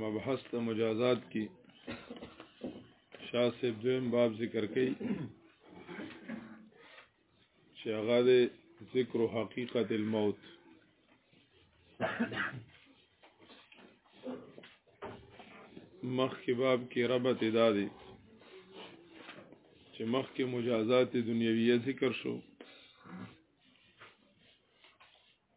مبحث ته مجازات کی شاه صاحب دویم باب ذکر کړي چې هغه د ذکر حقیقت الموت مخکې باب کې ربط ادا دی چې مخکې مجازات دنیویه ذکر شو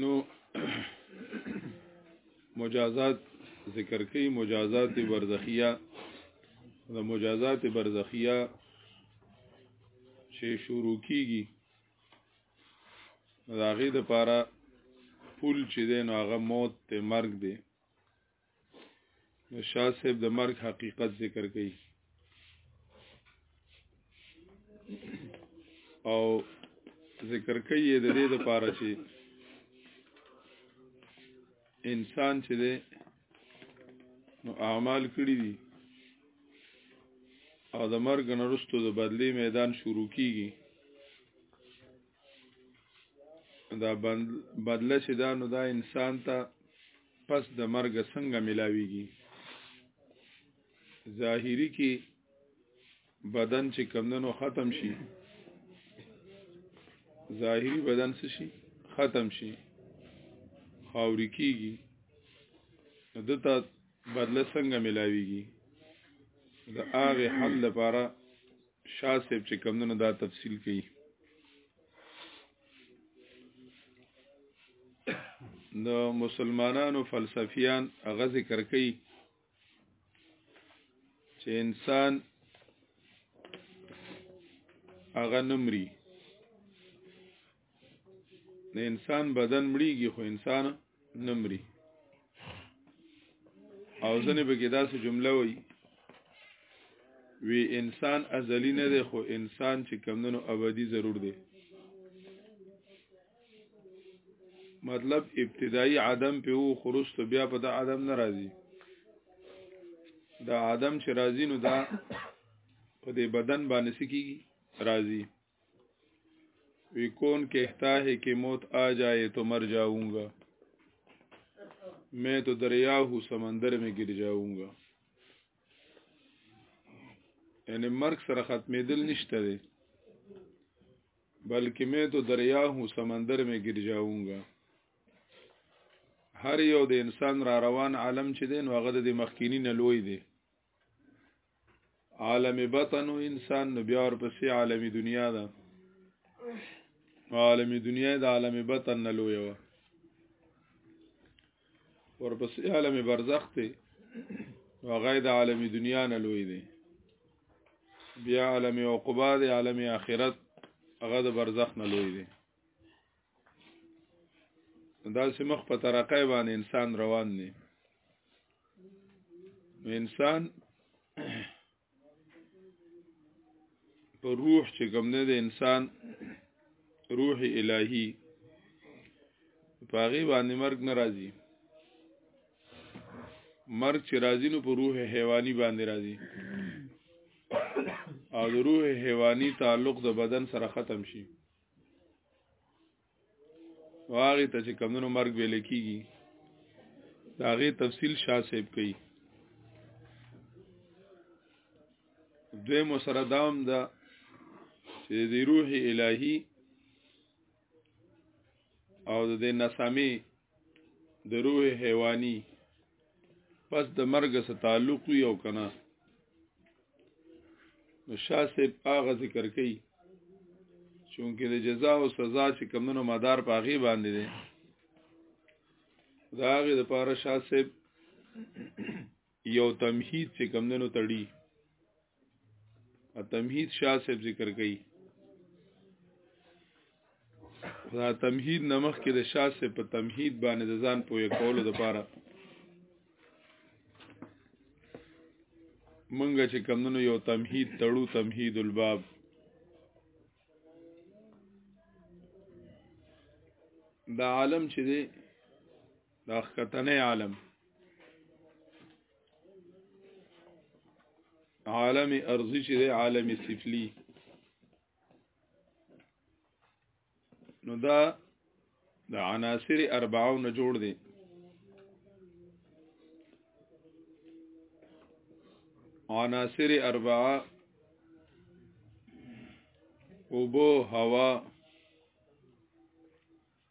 نو مجازات ذکر کوي مجازات برزخیه د مجازات برزخیه چې شروع کیږي دا غي د پاره پول چې دین هغه موت ته مرګ دی نو شاه صاحب د مرګ حقیقت ذکر کړي او ذکر کوي د دې لپاره چې انسان چې دی نو اعمال کړی دي او د مرګ نه وروسته د بدلی میدان شروع کیږي دا بدله چې دا نو دا انسان ته پس د مرګ څنګه ملاويږي ظاهری کې بدن چې کمندنو ختم شي ظاهری بدن څه شي ختم شي خاوري کیږي دته بدله څنګه ملاويږي د هغه حل لپاره شاه صاحب چې کمونه دا تفصیل کوي د مسلمانانو فلسفیان هغه ذکر کوي چې انسان هغه نمري د انسان بدن مړیږي خو انسان نه مري او ځنې به کې داسې جمله وایي وی انسان ازلی نه دی خو انسان چې کمندونو ابدی ضرور دی مطلب ابتدایي عدم په وو خروست بیا په د عدم ناراضي دا عدم چې راضي نو دا په دې بدن باندې سکیږي راضي وی کون کہتا ہے کہ موت آ جائے تو مر جاؤں گا میں تو دریا ہوں سمندر میں گر جاؤں گا یعنی مرگ سر ختم دل نشته دی بلکې مې تو دریا هو سمندر مې ګر جاؤں گا هر یو د انسان را روان عالم چې دی نو هغه د مخکینی نه لوی دی عالم بطن او انسان نو بیا ورپسې عالم دنیا ده عالم دنیا د عالم بطن نه لوی و ورپسې عالم برزخ ته وغه د عالم دنیا نه لوی دی بیا عالم عقبا دی عالم اخرت هغه د برزخ نه لوی دی دا چې مخ په ترقې باندې انسان روان دی انسان په روح چې کوم نه دی انسان روح الهي په هغه باندې مرګ ناراضي مرګ چې راځي نو په روح حیواني باندې راځي او د روح حیواني تعلق د بدن سره ختم شي واغې ته چې کمونو مرګ ویل کیږي دا غي تفصیل شاه صاحب کوي دوی مو سره دام ده چې د روح الهي او د نسامي د روح حیواني پس د مرګ سره تعلق وي او کنه نو شاسه پاغه ذکر کوي چونکه د جزا او سزا چې کمونو مدار پاغي باندې دي داغه د پاره شاسه یو تمهید چې کمندنو تړي ا تمهید شاه صاحب ذکر کړي دا تمهید نمخ کې د شاه صاحب په تمهید باندې د ځان پوهه کولو لپاره منګه چې کمندنو یو تمهید تړو تمهید الباب دا عالم چې دی دا ختنه عالم عالم ارضی چې دی عالم سفلی نو دا د عناصر اربعو نه جوړ دی عناصر اربعه اوبو هوا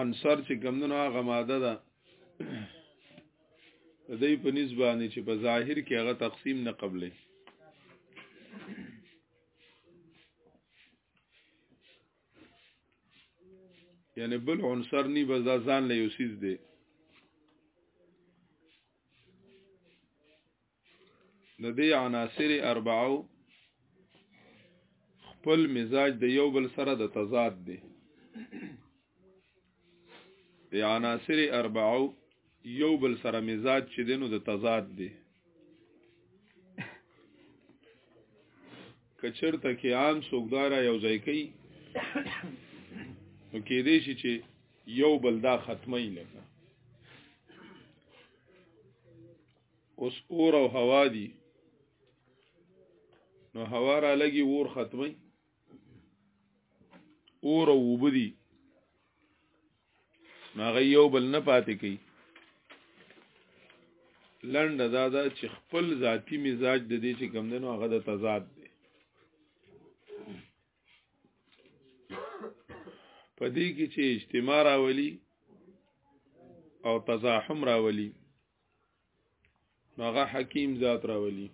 عنصر چې کمونه هغه ماده ده د دې په نسبانه چې په ظاهر کې هغه تقسیم نه قبلې یعنی بل عنصر نی بس دا ځان له یو سیز دی د دې عناصر اربعو خپل مزاج د یو بل سره د تضاد دی د عناصر اربعو یو بل سره مزاج چې دینو د تضاد دی کچرته کې عام سوګدارا یو ځای کوي نو کې دې شي چې یو بل دا ختمه لکه اوس اور او هوا دي نو هوا را لګي اور ختمي اور او وبدي ناغه یو بل نه پاتې کوي لند دا دا چې خپل ذاتی مزاج د دې چې کم دنو هغه د تضاد دی پدې کې چې اجتماع راولي او تزاحم راولي هغه حکیم ذات راولي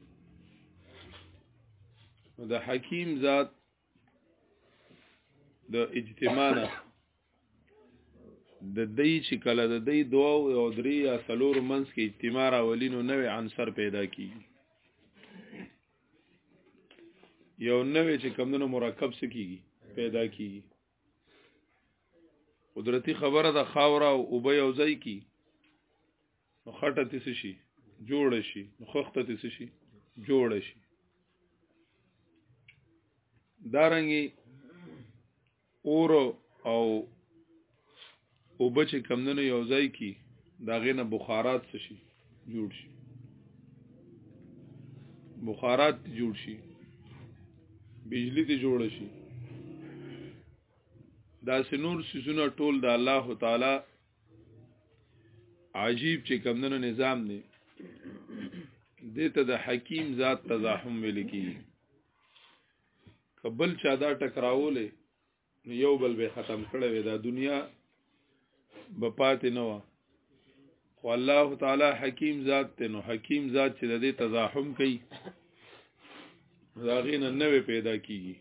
د حکیم ذات د اجتماع نه د دې چې کله د دې دوه او درې یا څلور منځ کې اجتماع راولي نو نوې عنصر پیدا کیږي یو نوې چې کمونو مرکب سکیږي پیدا کیږي قدرتی خبره د خاورا او اوبه یو ځای کی نو خټه تیس شي جوړ شي نو خخته تیس شي جوړ شي دارنګي اور او او بچ کمندنو یو ځای کی دا غینه بخارات شي جوړ شي بخارات جوړ شي بجلی ته جوړ شي دا سنور سيزونه ټول د الله تعالی عجیب چې کمندنو نظام دی دته د حکیم ذات تزاحم ویل کی کبل چا دا ټکراولې نو یو بل به ختم کړی وي دا دنیا به پاتې نه وه خو الله تعالی حکیم ذات ته نو حکیم ذات چې د دې تزاحم کوي راغې نه نوې پیدا کیږي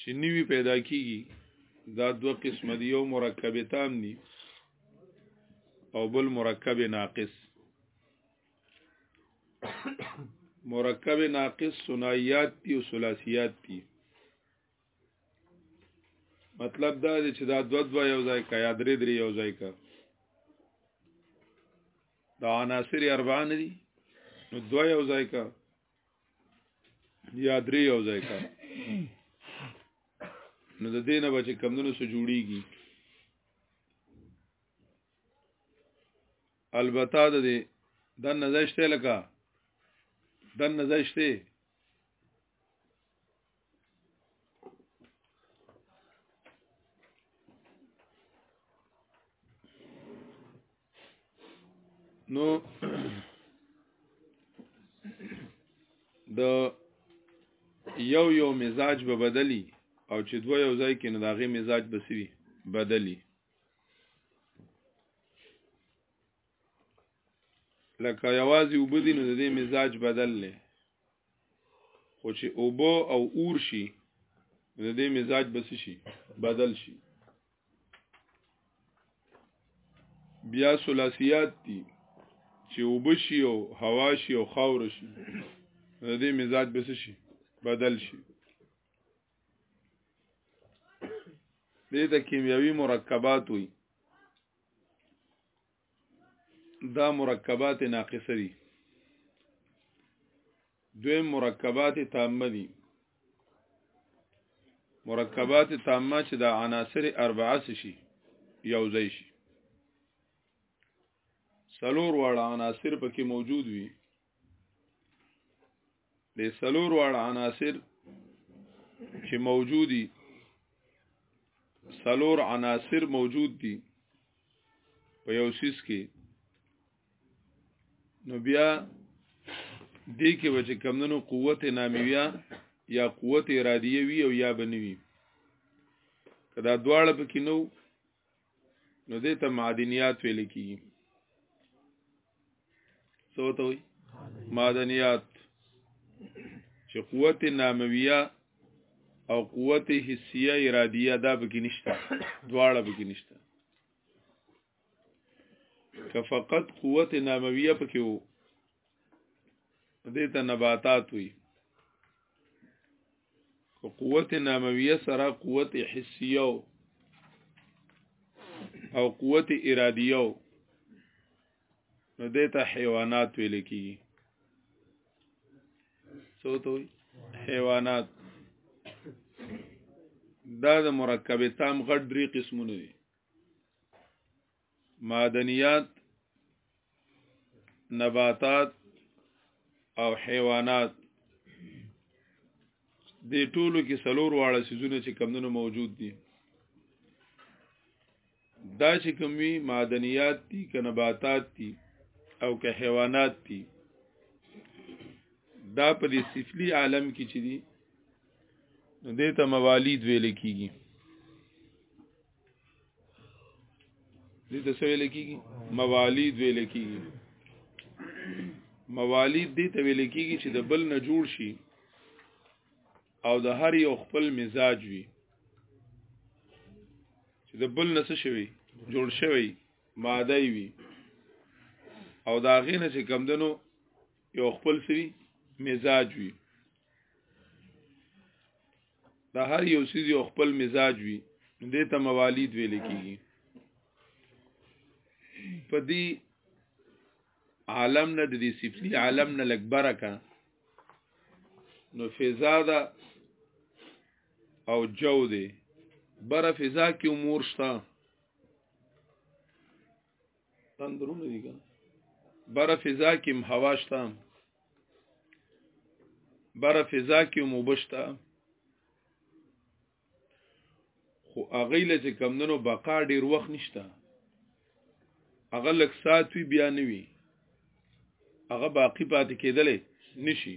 چې نوې پیدا کیږي دا دوه قسم دی یو مرکب تام دی او بل مرکب ناقص مرکب ناقص ثنائیات دي او ثلاثیات دي مطلب دا دی چې دا دو دو یو ځای کا یا درې درې یو ځای کا دا عناصر اربعه نه دي نو دو یو ځای کا یا درې یو ځای کا نو د دې نه بچ کمونو سره جوړیږي البته د دې د نزشته لکه د نزشته نو د یو یو مزاج به بدلی او چې دوه یو ځای کې نو داغه مزاج بسوي بدلی لکه یوازې اوبه دي نو د دې مزاج بدل لې خو چې اوبه او اور شي د دې مزاج بس شي بدل شي بیا ثلاثیات دي چې اوبه شي او هوا شي او خاور شي د دې مزاج بس شي بدل شي دې ته کیمیاوي مرکبات وي دا مرکبات ناقصه دي دوی مرکبات تامه دي مرکبات تامه چې د عناصر اربعه شي یو ځای شي سلور واړه عناصر پکې موجود وي د سلور واړه عناصر چې موجودي سلور عناصر موجود دي په یو سیس کې نو بیا دې کې به چې کمندونو قوت نامیویا یا قوت ارادیه وی او یا بنوي کدا دواړه پکې نو نو دې ته معدنیات ویل کی څه وته وي معدنیات چې قوت نامویه او قوت حسیه ارادیه دا به کې نشته دواړه به کې نشته که فقط قوت نامویه پکې وو دې ته نباتات وي په قوت نامویه سره قوت حسیه او قوت ارادیه نو دته حیوانات ویل کیږي څه ته وي حیوانات دا د مرکب تام غټ درې قسمونه دي معدنیات نباتات او حیوانات د ټولو کې سلور واړه سيزونه چې کمونه موجود دي دا چې کومي معدنیات دي که نباتات دي او که حیوانات دي دا په دې سفلی عالم کې چې دي نو دې ته موالید ویل کیږي دې ته ویل کېږي موالید ویل کېږي موالید دې ته ویل کېږي چې د بل نه جوړ شي او د هر یو خپل مزاج وي چې د بل نه څه شوی جوړ شوی ماده وي او دا غینه چې کمدنو یو خپل سری مزاج وي د هر یو سیز یو خپل مزاج وي دې ته موالید ویل کیږي په دې عالم نه د دې صفلی عالم نه لګ برکه نو فضا ده او جو دی بره فضا کې امور شته تندرونه دي کنه بره فضا کې هوا شته بره فضا کې موبشته خو هغه له چې کمندونو بقا ډیر وخت نشته هغه لک سات وی بیا نه وی هغه باقی پاتې کېدلې نشي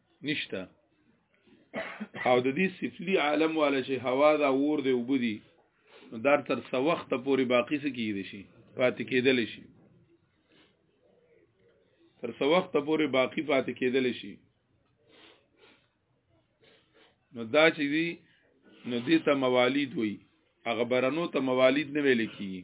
نشته او د دې سفلی عالم والا چې هوا دا ور دی وبدي دا تر څو وخت پورې باقی څه کیږي شي پاتې کېدل شي تر څو وخت پورې باقی پاتې کېدل شي نو دا چې دی نو دې ته موالید وي هغه برنو ته موالید نه ویل کیږي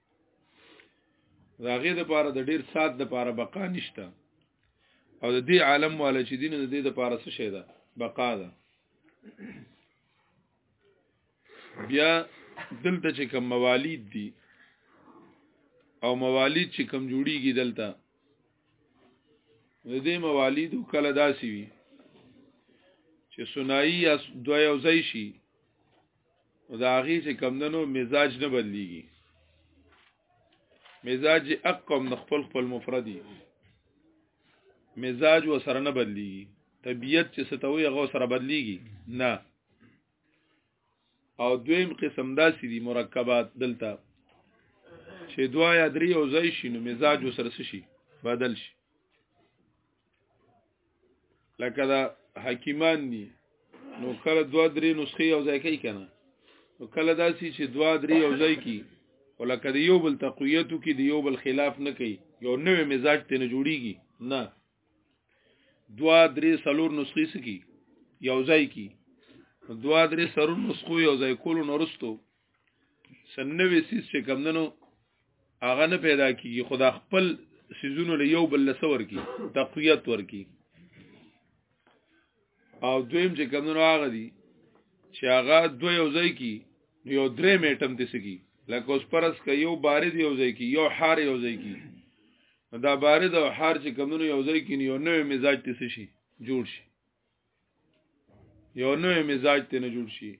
دا غي د پاره د ډیر سات د پاره بقا نشته او د دې عالم والا چې دین د دې د پاره څه شي ده بقا ده بیا دلته چې کوم موالید دي او موالید چې کوم جوړیږي دلته د دې موالید کله داسي وي چې سنایي یا دوی او زیشي نو دا هغه چې کمندنو مزاج نه بدليږي مزاج اقم د خپل خپل مفردي مزاج و سره نه بدليږي طبيعت چې ستوي هغه سره بدليږي نه او دویم قسم داسې دي مرکبات دلته چې دوا یا درې او ځای شي نو مزاج و سره شي بدل شي لکه دا حکیمان دي نو کله دوا درې نسخې یو ځای کوي کنه نو کله داسي چې دوا درې یو ځای کی ولکه د یو بل تقویتو کې د یو بل خلاف نه کوي یو نوې مزاج ته نه جوړیږي نه دوا درې سلور نسخې سکی یو ځای کی دوا درې سلور نسخو یو ځای کولو نورستو سنوي سیس چې کمندنو هغه نه پیدا کیږي خدا خپل سيزونو له یو بل لسور کی تقویت ورکی او دویم چې کمندنو هغه دي چې هغه دوه یو ځای کی یو درې میټم دي سکی لکه اوس پرس ک یو بارد یو ځای کی یو حار یو ځای کی دا بارد او حار چې کمندنو یو ځای کی یو نوې مزاج تي شي جوړ شي یو نوې مزاج ته نه جوړ شي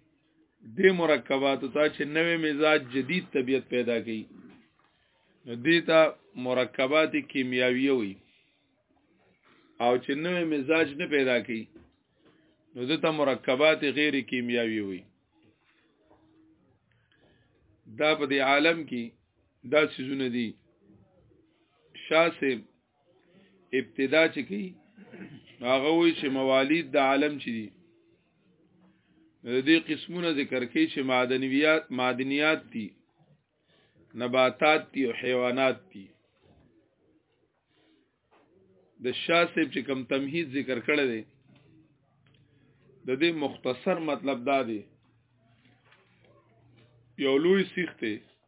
د مرکبات ته چې نوې مزاج جدید طبیعت پیدا کوي نو دې ته مرکبات کیمیاوی وي او چې نوې مزاج نه پیدا کوي نو دې ته مرکبات غیر کیمیاوی وي دا په دې عالم کې دا سيزونه دي شاسه ابتدا چې کی هغه وی چې موالید د عالم چي دي د دې قسمونه ذکر کوي چې معدنیات معدنیات دي نباتات دي او حیوانات دي د شاسب چې کم تمهید ذکر کړی دی د دې مختصر مطلب دا دی یو لوی سیخته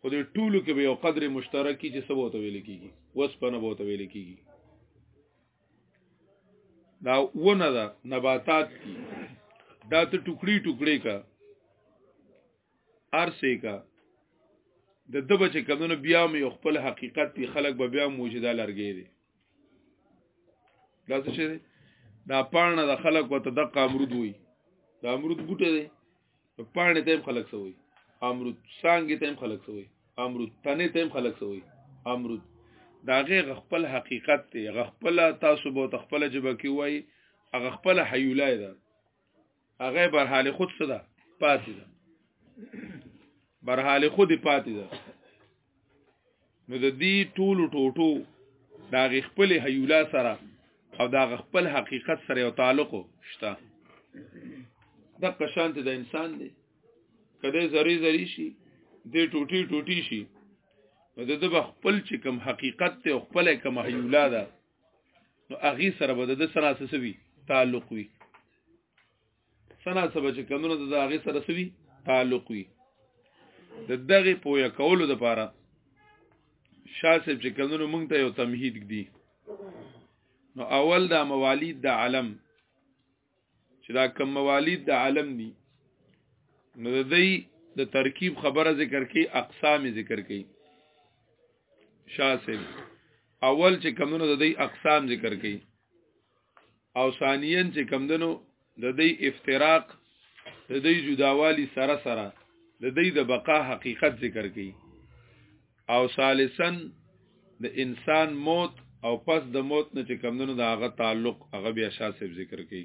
خو دې ټولو کې به یو قدر مشترکی چې سبو ته ویل کیږي وسپنه بو ته ویل کیږي دا ونه ده نباتات کی دا ته ټوکړي ټوکړي کا ارسه کا د دبه چې کمونه بیا مې خپل حقیقت دی خلک به بیا موجوده لرګي دي دا څه شي دا پانه د خلک وته د قامرود وي دا امرود بوټه دی نو پانه تیم خلق سوی امرود سانګي تیم خلق سوی امرود تنه تیم خلق سوی امرود داغه غخپل حقیقت دی غخپل تاسو به تخپل جبه کی وای هغه خپل حیولای ده هغه بر حال خود صدا پاتې ده بر حال خود پاتې ده نو د دې ټولو ټوټو دا غ خپل هیولا سره او دا غ خپل حقیقت سره یو تعلق شته د قشانت د انسان دی کله زری زری شي د ټوټي ټوټي شي نو د د خپل چې کوم حقیقت ته خپل کوم هیولا ده نو اغي سره به د سره سسوي تعلق وي سنا سبا چې کمونه د هغه سره سوي تعلق وي د دغه پویا کولو د پاره شاسب چې کمونه مونږ ته یو تمهید دی نو اول دا موالید د عالم چې دا کم موالید د عالم دي نو د دې د ترکیب خبره ذکر کی اقسام ذکر کی شاسب اول چې کمونه د دې اقسام ذکر کی او ثانیا چې کمدنو د دې افتراق د دې جداوالی سره سره د دې د بقا حقیقت ذکر کړي او ثالثا د انسان موت او پس د موت نه چې کمدنو د هغه تعلق هغه بیا شاسب ذکر کړي